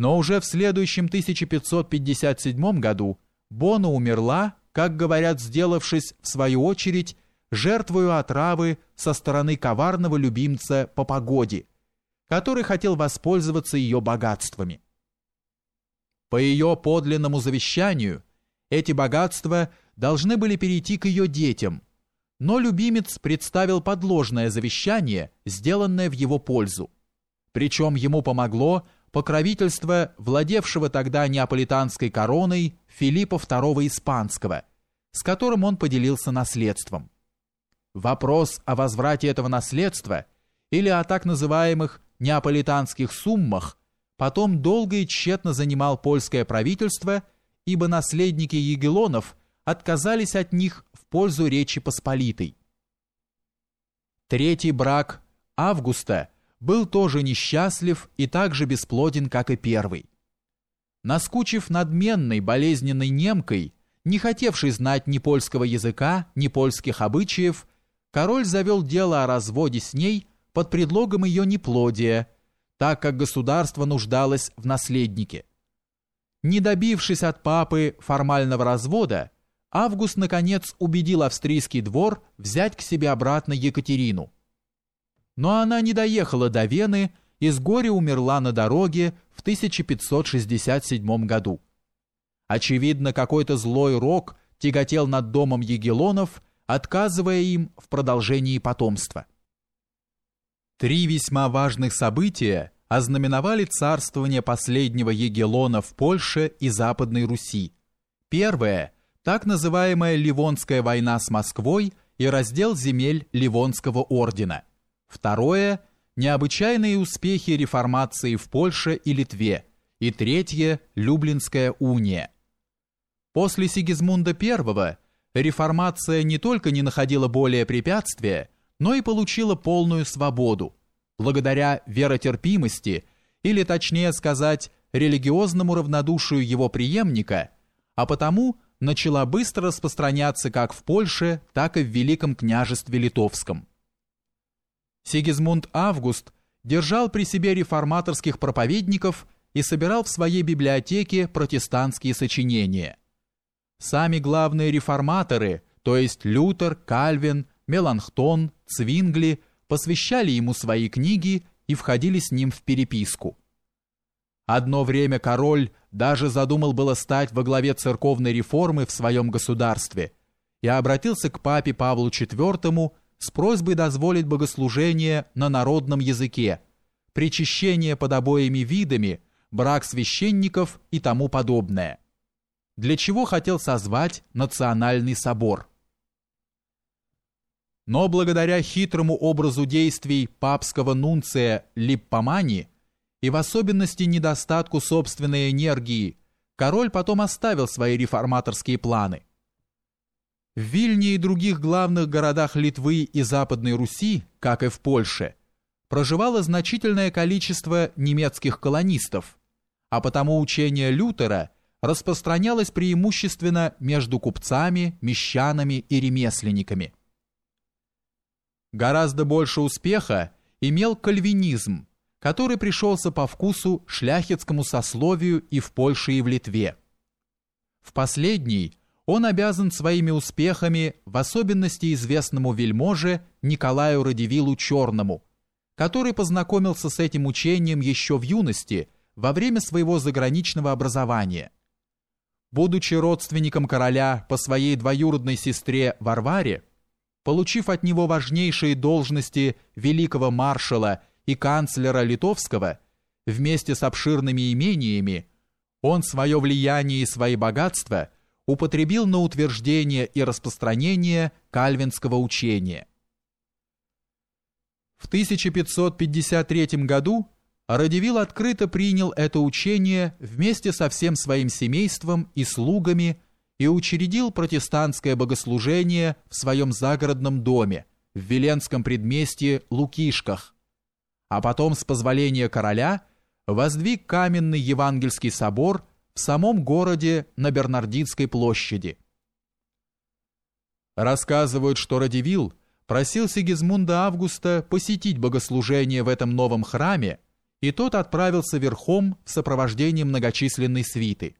Но уже в следующем 1557 году Бона умерла, как говорят, сделавшись, в свою очередь, жертвою отравы со стороны коварного любимца по погоде, который хотел воспользоваться ее богатствами. По ее подлинному завещанию эти богатства должны были перейти к ее детям, но любимец представил подложное завещание, сделанное в его пользу. Причем ему помогло покровительство владевшего тогда неаполитанской короной Филиппа II Испанского, с которым он поделился наследством. Вопрос о возврате этого наследства или о так называемых неаполитанских суммах потом долго и тщетно занимал польское правительство, ибо наследники Егелонов отказались от них в пользу Речи Посполитой. Третий брак Августа был тоже несчастлив и так же бесплоден, как и первый. Наскучив надменной болезненной немкой, не хотевшей знать ни польского языка, ни польских обычаев, король завел дело о разводе с ней под предлогом ее неплодия, так как государство нуждалось в наследнике. Не добившись от папы формального развода, Август, наконец, убедил австрийский двор взять к себе обратно Екатерину. Но она не доехала до Вены и с горя умерла на дороге в 1567 году. Очевидно, какой-то злой рок тяготел над домом Егелонов отказывая им в продолжении потомства. Три весьма важных события ознаменовали царствование последнего Егелона в Польше и Западной Руси. Первое – так называемая Ливонская война с Москвой и раздел земель Ливонского ордена. Второе – необычайные успехи реформации в Польше и Литве. И третье – Люблинская уния. После Сигизмунда I – реформация не только не находила более препятствия, но и получила полную свободу, благодаря веротерпимости, или точнее сказать, религиозному равнодушию его преемника, а потому начала быстро распространяться как в Польше, так и в Великом княжестве Литовском. Сигизмунд Август держал при себе реформаторских проповедников и собирал в своей библиотеке протестантские сочинения. Сами главные реформаторы, то есть Лютер, Кальвин, Меланхтон, Цвингли, посвящали ему свои книги и входили с ним в переписку. Одно время король даже задумал было стать во главе церковной реформы в своем государстве и обратился к папе Павлу IV с просьбой дозволить богослужение на народном языке, причащение под обоими видами, брак священников и тому подобное для чего хотел созвать Национальный собор. Но благодаря хитрому образу действий папского нунция Липпомани и в особенности недостатку собственной энергии, король потом оставил свои реформаторские планы. В Вильне и других главных городах Литвы и Западной Руси, как и в Польше, проживало значительное количество немецких колонистов, а потому учение Лютера – распространялось преимущественно между купцами, мещанами и ремесленниками. Гораздо больше успеха имел кальвинизм, который пришелся по вкусу шляхетскому сословию и в Польше, и в Литве. В последний он обязан своими успехами в особенности известному вельможе Николаю Радивилу Черному, который познакомился с этим учением еще в юности во время своего заграничного образования – будучи родственником короля по своей двоюродной сестре Варваре, получив от него важнейшие должности великого маршала и канцлера литовского, вместе с обширными имениями, он свое влияние и свои богатства употребил на утверждение и распространение кальвинского учения. В 1553 году Радивил открыто принял это учение вместе со всем своим семейством и слугами и учредил протестантское богослужение в своем загородном доме в Веленском предместье Лукишках, а потом с позволения короля воздвиг каменный Евангельский собор в самом городе на Бернардинской площади. Рассказывают, что Радивил просил Сигизмунда Августа посетить богослужение в этом новом храме и тот отправился верхом в сопровождении многочисленной свиты.